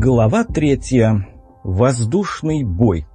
Глава третья. Воздушный бой.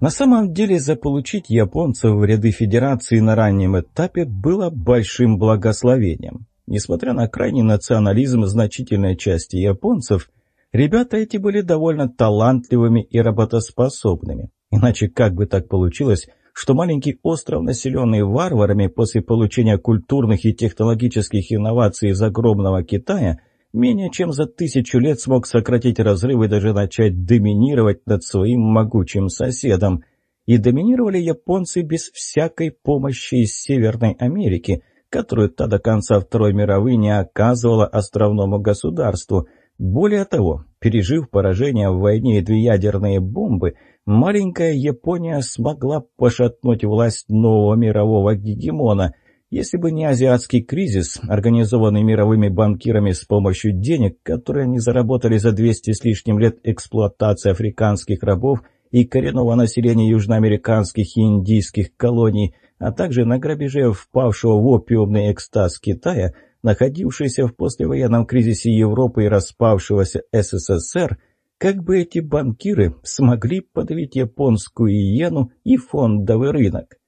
На самом деле заполучить японцев в ряды Федерации на раннем этапе было большим благословением. Несмотря на крайний национализм значительной части японцев, ребята эти были довольно талантливыми и работоспособными. Иначе как бы так получилось, что маленький остров, населенный варварами после получения культурных и технологических инноваций из огромного Китая – менее чем за тысячу лет смог сократить разрыв и даже начать доминировать над своим могучим соседом. И доминировали японцы без всякой помощи из Северной Америки, которую та до конца Второй мировой не оказывала островному государству. Более того, пережив поражение в войне и две ядерные бомбы, маленькая Япония смогла пошатнуть власть нового мирового гегемона – если бы не азиатский кризис, организованный мировыми банкирами с помощью денег, которые они заработали за 200 с лишним лет эксплуатации африканских рабов и коренного населения южноамериканских и индийских колоний, а также на грабеже впавшего в опиумный экстаз Китая, находившийся в послевоенном кризисе Европы и распавшегося СССР, как бы эти банкиры смогли подавить японскую иену и фондовый рынок?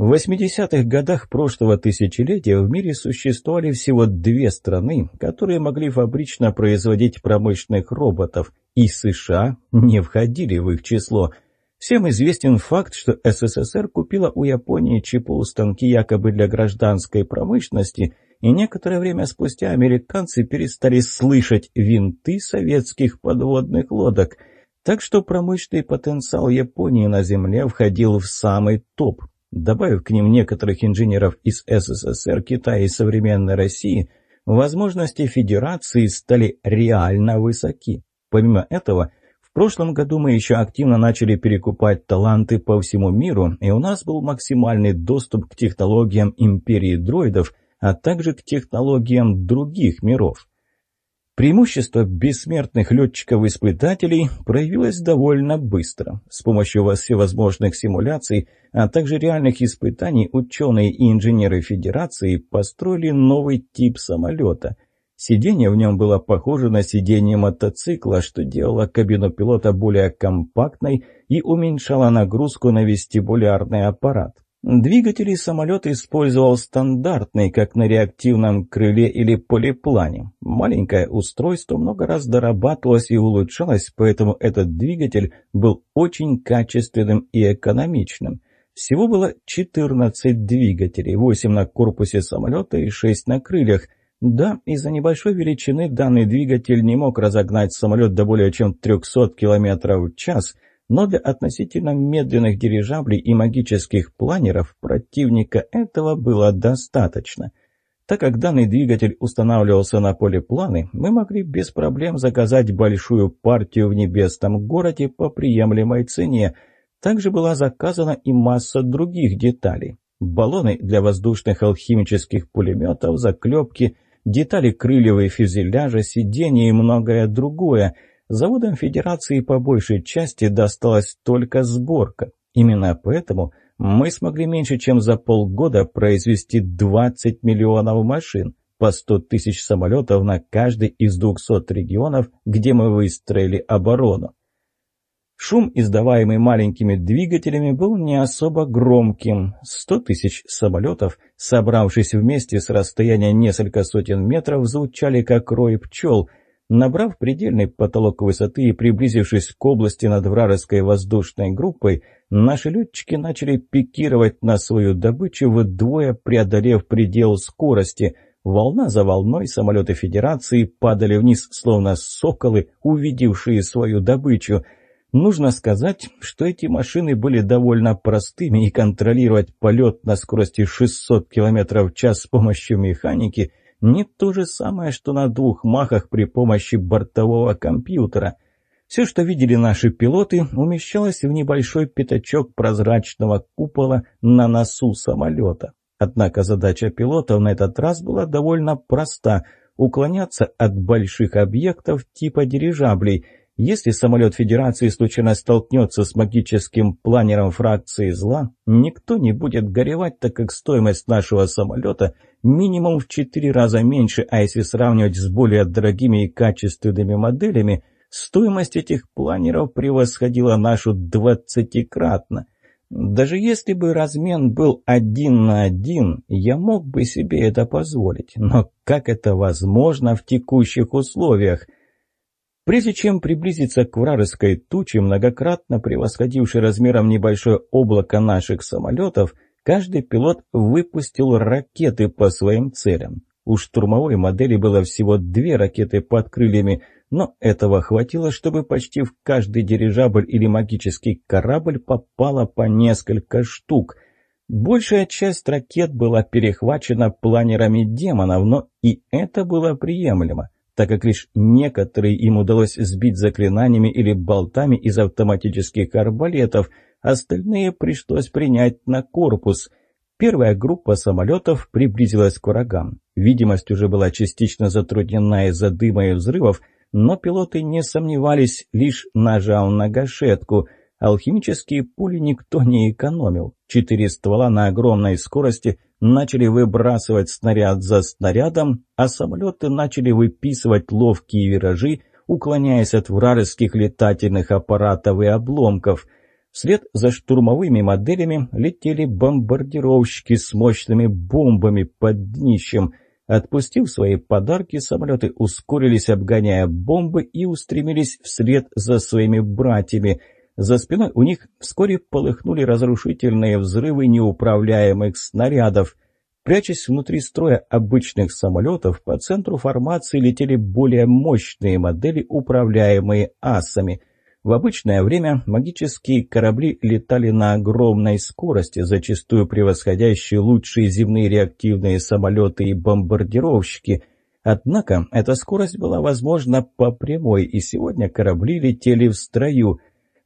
В 80-х годах прошлого тысячелетия в мире существовали всего две страны, которые могли фабрично производить промышленных роботов, и США не входили в их число. Всем известен факт, что СССР купила у Японии ЧПУ станки якобы для гражданской промышленности, и некоторое время спустя американцы перестали слышать винты советских подводных лодок – так что промышленный потенциал Японии на Земле входил в самый топ. Добавив к ним некоторых инженеров из СССР, Китая и современной России, возможности Федерации стали реально высоки. Помимо этого, в прошлом году мы еще активно начали перекупать таланты по всему миру, и у нас был максимальный доступ к технологиям империи дроидов, а также к технологиям других миров. Преимущество бессмертных летчиков-испытателей проявилось довольно быстро. С помощью всевозможных симуляций, а также реальных испытаний ученые и инженеры Федерации построили новый тип самолета. Сиденье в нем было похоже на сиденье мотоцикла, что делало кабину пилота более компактной и уменьшало нагрузку на вестибулярный аппарат. Двигатели самолета использовал стандартный, как на реактивном крыле или полиплане. Маленькое устройство много раз дорабатывалось и улучшалось, поэтому этот двигатель был очень качественным и экономичным. Всего было 14 двигателей, 8 на корпусе самолета и 6 на крыльях. Да, из-за небольшой величины данный двигатель не мог разогнать самолет до более чем 300 км в час – но для относительно медленных дирижаблей и магических планеров противника этого было достаточно. Так как данный двигатель устанавливался на поле планы, мы могли без проблем заказать большую партию в небесном городе по приемлемой цене. Также была заказана и масса других деталей. Баллоны для воздушных алхимических пулеметов, заклепки, детали крыльев и фюзеляжа, сиденья и многое другое – Заводам Федерации по большей части досталась только сборка. Именно поэтому мы смогли меньше чем за полгода произвести 20 миллионов машин, по 100 тысяч самолетов на каждый из 200 регионов, где мы выстроили оборону. Шум, издаваемый маленькими двигателями, был не особо громким. 100 тысяч самолетов, собравшись вместе с расстояния несколько сотен метров, звучали как рой пчел – Набрав предельный потолок высоты и приблизившись к области над вражеской воздушной группой, наши летчики начали пикировать на свою добычу, вдвое преодолев предел скорости. Волна за волной самолеты Федерации падали вниз, словно соколы, увидевшие свою добычу. Нужно сказать, что эти машины были довольно простыми, и контролировать полет на скорости 600 км в час с помощью механики – не то же самое, что на двух махах при помощи бортового компьютера. Все, что видели наши пилоты, умещалось в небольшой пятачок прозрачного купола на носу самолета. Однако задача пилотов на этот раз была довольно проста – уклоняться от больших объектов типа дирижаблей. Если самолет Федерации случайно столкнется с магическим планером фракции зла, никто не будет горевать, так как стоимость нашего самолета минимум в четыре раза меньше, а если сравнивать с более дорогими и качественными моделями, стоимость этих планеров превосходила нашу двадцатикратно. Даже если бы размен был один на один, я мог бы себе это позволить, но как это возможно в текущих условиях? Прежде чем приблизиться к вражеской туче, многократно превосходившей размером небольшое облако наших самолетов, каждый пилот выпустил ракеты по своим целям. У штурмовой модели было всего две ракеты под крыльями – но этого хватило, чтобы почти в каждый дирижабль или магический корабль попало по несколько штук. Большая часть ракет была перехвачена планерами демонов, но и это было приемлемо, так как лишь некоторые им удалось сбить заклинаниями или болтами из автоматических арбалетов, остальные пришлось принять на корпус. Первая группа самолетов приблизилась к врагам. Видимость уже была частично затруднена из-за дыма и взрывов, но пилоты не сомневались, лишь нажал на гашетку. Алхимические пули никто не экономил. Четыре ствола на огромной скорости начали выбрасывать снаряд за снарядом, а самолеты начали выписывать ловкие виражи, уклоняясь от вражеских летательных аппаратов и обломков. Вслед за штурмовыми моделями летели бомбардировщики с мощными бомбами под днищем – Отпустив свои подарки, самолеты ускорились, обгоняя бомбы, и устремились вслед за своими братьями. За спиной у них вскоре полыхнули разрушительные взрывы неуправляемых снарядов. Прячась внутри строя обычных самолетов, по центру формации летели более мощные модели, управляемые асами – в обычное время магические корабли летали на огромной скорости, зачастую превосходящие лучшие земные реактивные самолеты и бомбардировщики. Однако эта скорость была возможна по прямой, и сегодня корабли летели в строю.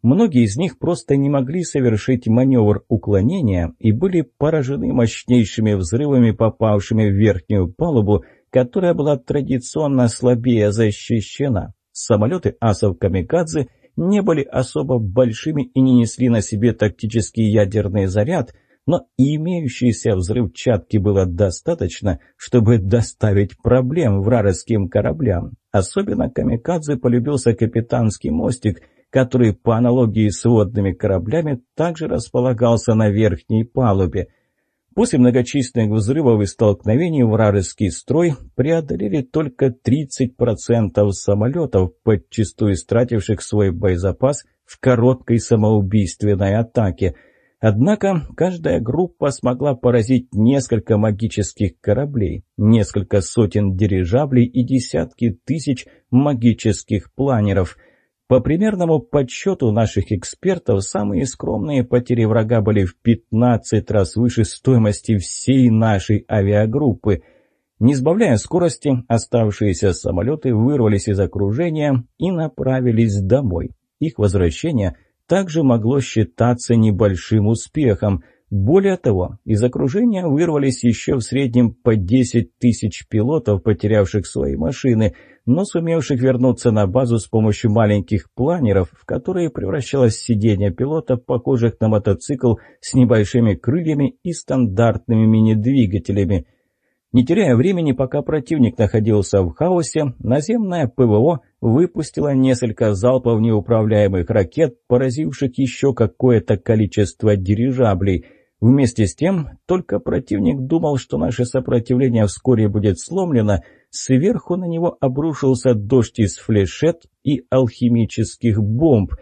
Многие из них просто не могли совершить маневр уклонения и были поражены мощнейшими взрывами, попавшими в верхнюю палубу, которая была традиционно слабее защищена. Самолеты асов-камикадзе – не были особо большими и не несли на себе тактический ядерный заряд, но имеющейся взрывчатки было достаточно, чтобы доставить проблем вражеским кораблям. Особенно камикадзе полюбился капитанский мостик, который по аналогии с водными кораблями также располагался на верхней палубе – После многочисленных взрывов и столкновений вражеский строй преодолели только 30% самолетов, подчастую истративших свой боезапас в короткой самоубийственной атаке. Однако каждая группа смогла поразить несколько магических кораблей, несколько сотен дирижаблей и десятки тысяч магических планеров – по примерному подсчету наших экспертов, самые скромные потери врага были в 15 раз выше стоимости всей нашей авиагруппы. Не сбавляя скорости, оставшиеся самолеты вырвались из окружения и направились домой. Их возвращение также могло считаться небольшим успехом. Более того, из окружения вырвались еще в среднем по 10 тысяч пилотов, потерявших свои машины – но сумевших вернуться на базу с помощью маленьких планеров, в которые превращалось сиденье пилота, похожих на мотоцикл с небольшими крыльями и стандартными мини-двигателями. Не теряя времени, пока противник находился в хаосе, наземное ПВО выпустило несколько залпов неуправляемых ракет, поразивших еще какое-то количество дирижаблей – Вместе с тем, только противник думал, что наше сопротивление вскоре будет сломлено, сверху на него обрушился дождь из флешет и алхимических бомб.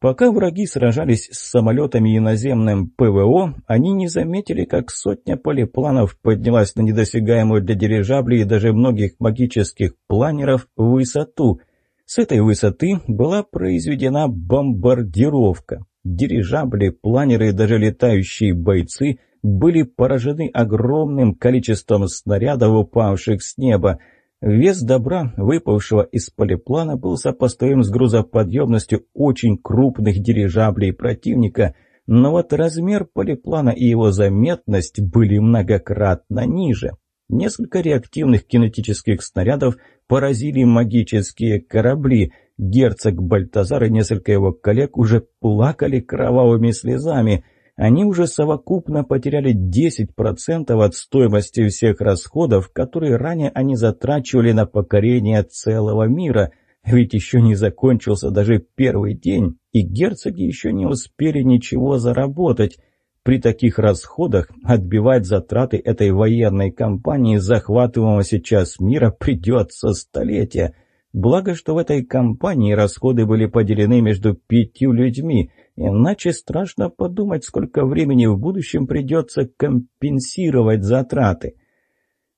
Пока враги сражались с самолетами и наземным ПВО, они не заметили, как сотня полипланов поднялась на недосягаемую для дирижаблей и даже многих магических планеров высоту. С этой высоты была произведена бомбардировка. Дирижабли, планеры и даже летающие бойцы были поражены огромным количеством снарядов, упавших с неба. Вес добра, выпавшего из полиплана, был сопоставим с грузоподъемностью очень крупных дирижаблей противника, но вот размер полиплана и его заметность были многократно ниже. Несколько реактивных кинетических снарядов поразили магические корабли – Герцог Бальтазар и несколько его коллег уже плакали кровавыми слезами. Они уже совокупно потеряли 10% от стоимости всех расходов, которые ранее они затрачивали на покорение целого мира. Ведь еще не закончился даже первый день, и герцоги еще не успели ничего заработать. При таких расходах отбивать затраты этой военной кампании захватываемого сейчас мира придется столетия – Благо, что в этой компании расходы были поделены между пятью людьми, иначе страшно подумать, сколько времени в будущем придется компенсировать затраты.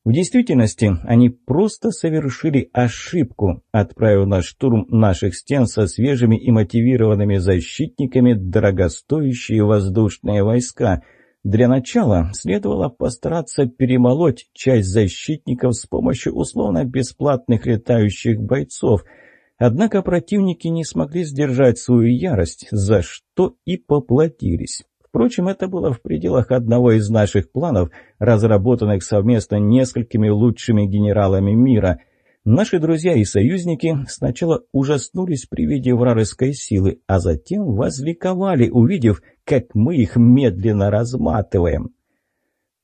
В действительности, они просто совершили ошибку, отправив на штурм наших стен со свежими и мотивированными защитниками дорогостоящие воздушные войска – для начала следовало постараться перемолоть часть защитников с помощью условно-бесплатных летающих бойцов. Однако противники не смогли сдержать свою ярость, за что и поплатились. Впрочем, это было в пределах одного из наших планов, разработанных совместно несколькими лучшими генералами мира. Наши друзья и союзники сначала ужаснулись при виде вражеской силы, а затем возликовали, увидев, как мы их медленно разматываем.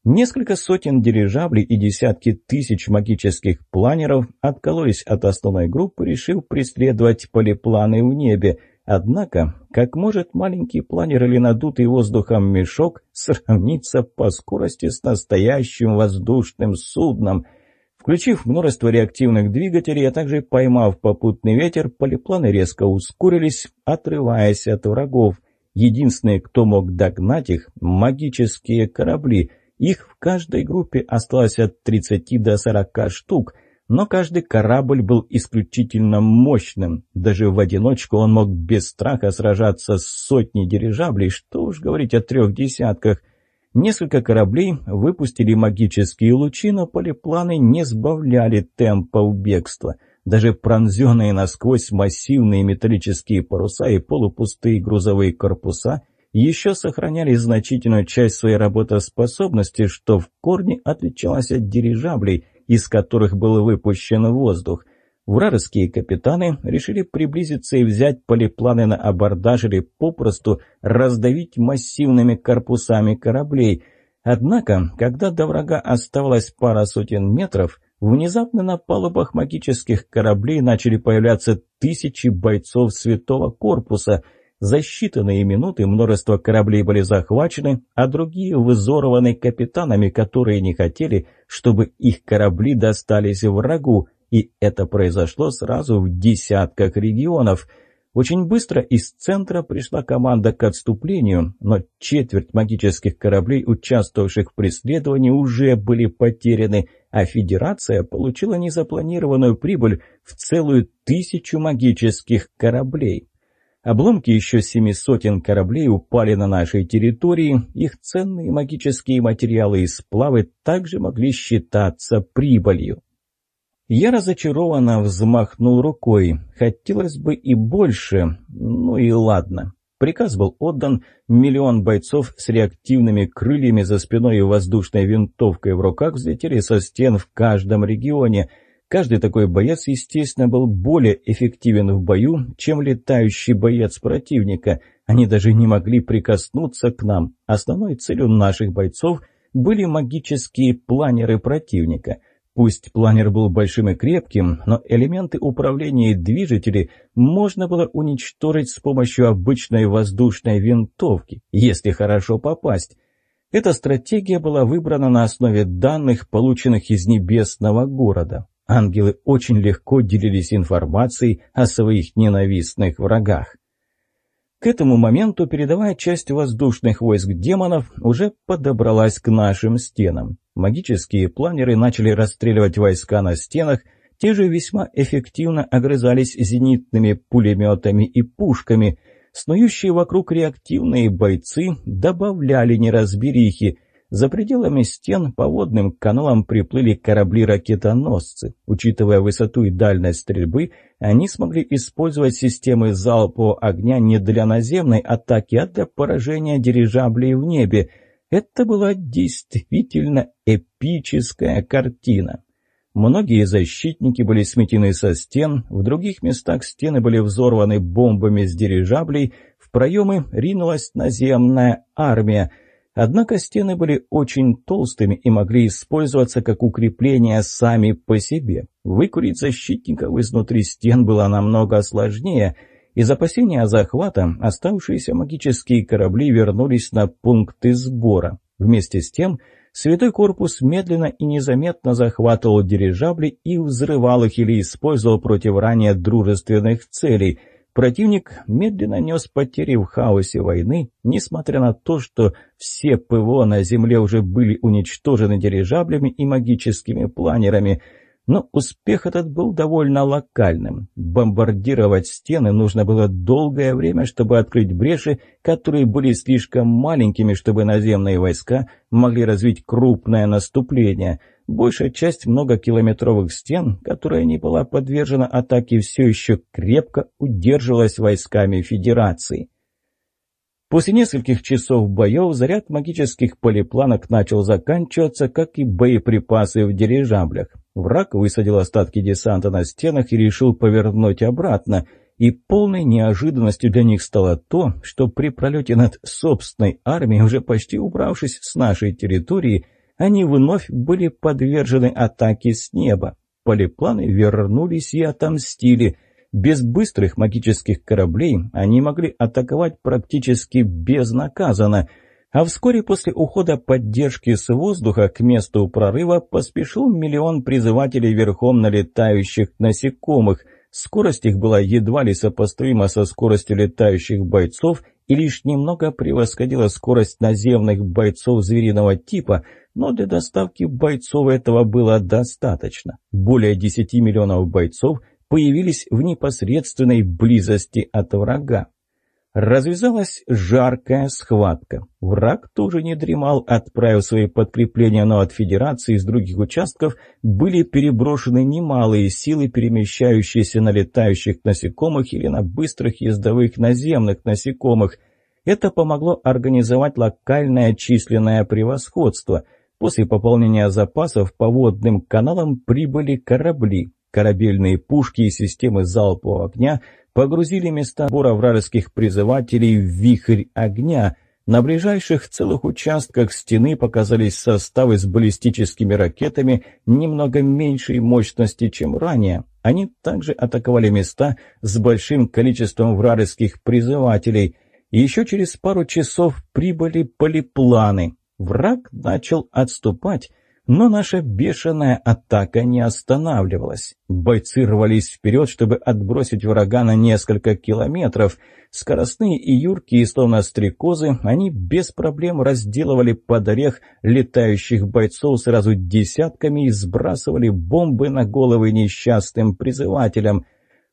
Несколько сотен дирижаблей и десятки тысяч магических планеров откололись от основной группы, решив преследовать полипланы в небе. Однако, как может маленький планер или надутый воздухом мешок сравниться по скорости с настоящим воздушным судном – Включив множество реактивных двигателей, а также поймав попутный ветер, полипланы резко ускорились, отрываясь от врагов. Единственные, кто мог догнать их – магические корабли. Их в каждой группе осталось от 30 до 40 штук, но каждый корабль был исключительно мощным. Даже в одиночку он мог без страха сражаться с сотней дирижаблей, что уж говорить о трех десятках – Несколько кораблей выпустили магические лучи, но полипланы не сбавляли темпа бегства. Даже пронзенные насквозь массивные металлические паруса и полупустые грузовые корпуса еще сохраняли значительную часть своей работоспособности, что в корне отличалось от дирижаблей, из которых был выпущен воздух. Вражеские капитаны решили приблизиться и взять полипланы на абордаж или попросту раздавить массивными корпусами кораблей. Однако, когда до врага оставалось пара сотен метров, внезапно на палубах магических кораблей начали появляться тысячи бойцов Святого Корпуса. За считанные минуты множество кораблей были захвачены, а другие взорваны капитанами, которые не хотели, чтобы их корабли достались врагу и это произошло сразу в десятках регионов. Очень быстро из центра пришла команда к отступлению, но четверть магических кораблей, участвовавших в преследовании, уже были потеряны, а Федерация получила незапланированную прибыль в целую тысячу магических кораблей. Обломки еще семи сотен кораблей упали на нашей территории, их ценные магические материалы и сплавы также могли считаться прибылью. Я разочарованно взмахнул рукой. Хотелось бы и больше. Ну и ладно. Приказ был отдан. Миллион бойцов с реактивными крыльями за спиной и воздушной винтовкой в руках взлетели со стен в каждом регионе. Каждый такой боец, естественно, был более эффективен в бою, чем летающий боец противника. Они даже не могли прикоснуться к нам. Основной целью наших бойцов были магические планеры противника — Пусть планер был большим и крепким, но элементы управления и движители можно было уничтожить с помощью обычной воздушной винтовки, если хорошо попасть. Эта стратегия была выбрана на основе данных, полученных из небесного города. Ангелы очень легко делились информацией о своих ненавистных врагах. К этому моменту передовая часть воздушных войск демонов уже подобралась к нашим стенам. Магические планеры начали расстреливать войска на стенах, те же весьма эффективно огрызались зенитными пулеметами и пушками. Снующие вокруг реактивные бойцы добавляли неразберихи, за пределами стен по водным каналам приплыли корабли-ракетоносцы. Учитывая высоту и дальность стрельбы, они смогли использовать системы залпового огня не для наземной атаки, а для поражения дирижаблей в небе. Это была действительно эпическая картина. Многие защитники были сметены со стен, в других местах стены были взорваны бомбами с дирижаблей, в проемы ринулась наземная армия. Однако стены были очень толстыми и могли использоваться как укрепления сами по себе. Выкурить защитников изнутри стен было намного сложнее – из опасения захвата оставшиеся магические корабли вернулись на пункты сбора. Вместе с тем, Святой Корпус медленно и незаметно захватывал дирижабли и взрывал их или использовал против ранее дружественных целей. Противник медленно нес потери в хаосе войны, несмотря на то, что все ПВО на Земле уже были уничтожены дирижаблями и магическими планерами – но успех этот был довольно локальным. Бомбардировать стены нужно было долгое время, чтобы открыть бреши, которые были слишком маленькими, чтобы наземные войска могли развить крупное наступление. Большая часть многокилометровых стен, которая не была подвержена атаке, все еще крепко удерживалась войсками Федерации. После нескольких часов боев заряд магических полипланок начал заканчиваться, как и боеприпасы в дирижаблях. Враг высадил остатки десанта на стенах и решил повернуть обратно. И полной неожиданностью для них стало то, что при пролете над собственной армией, уже почти убравшись с нашей территории, они вновь были подвержены атаке с неба. Полипланы вернулись и отомстили. Без быстрых магических кораблей они могли атаковать практически безнаказанно – а вскоре после ухода поддержки с воздуха к месту прорыва поспешил миллион призывателей верхом на летающих насекомых. Скорость их была едва ли сопоставима со скоростью летающих бойцов и лишь немного превосходила скорость наземных бойцов звериного типа, но для доставки бойцов этого было достаточно. Более 10 миллионов бойцов появились в непосредственной близости от врага. Развязалась жаркая схватка. Враг тоже не дремал, отправив свои подкрепления, но от Федерации из других участков были переброшены немалые силы, перемещающиеся на летающих насекомых или на быстрых ездовых наземных насекомых. Это помогло организовать локальное численное превосходство. После пополнения запасов по водным каналам прибыли корабли. Корабельные пушки и системы залпового огня – погрузили места сбора вражеских призывателей в вихрь огня. На ближайших целых участках стены показались составы с баллистическими ракетами немного меньшей мощности, чем ранее. Они также атаковали места с большим количеством вражеских призывателей. Еще через пару часов прибыли полипланы. Враг начал отступать, но наша бешеная атака не останавливалась. Бойцы рвались вперед, чтобы отбросить врага на несколько километров. Скоростные и юркие, словно стрекозы, они без проблем разделывали под орех летающих бойцов сразу десятками и сбрасывали бомбы на головы несчастным призывателям.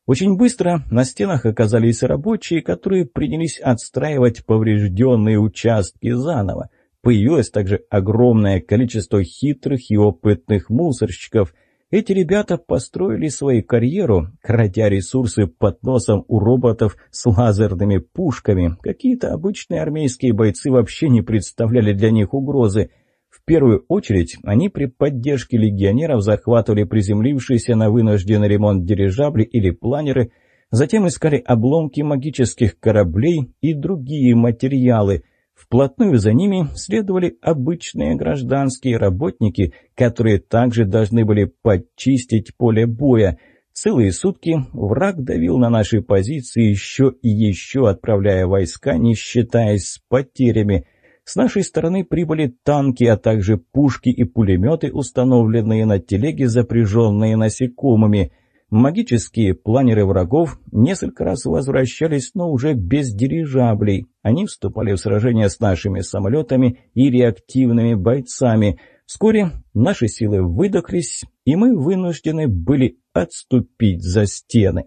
Очень быстро на стенах оказались рабочие, которые принялись отстраивать поврежденные участки заново. Появилось также огромное количество хитрых и опытных мусорщиков. Эти ребята построили свою карьеру, крадя ресурсы под носом у роботов с лазерными пушками. Какие-то обычные армейские бойцы вообще не представляли для них угрозы. В первую очередь они при поддержке легионеров захватывали приземлившиеся на вынужденный ремонт дирижабли или планеры, затем искали обломки магических кораблей и другие материалы – Вплотную за ними следовали обычные гражданские работники, которые также должны были подчистить поле боя. Целые сутки враг давил на наши позиции еще и еще, отправляя войска, не считаясь с потерями. С нашей стороны прибыли танки, а также пушки и пулеметы, установленные на телеге, запряженные насекомыми – Магические планеры врагов несколько раз возвращались, но уже без дирижаблей. Они вступали в сражение с нашими самолетами и реактивными бойцами. Вскоре наши силы выдохлись, и мы вынуждены были отступить за стены.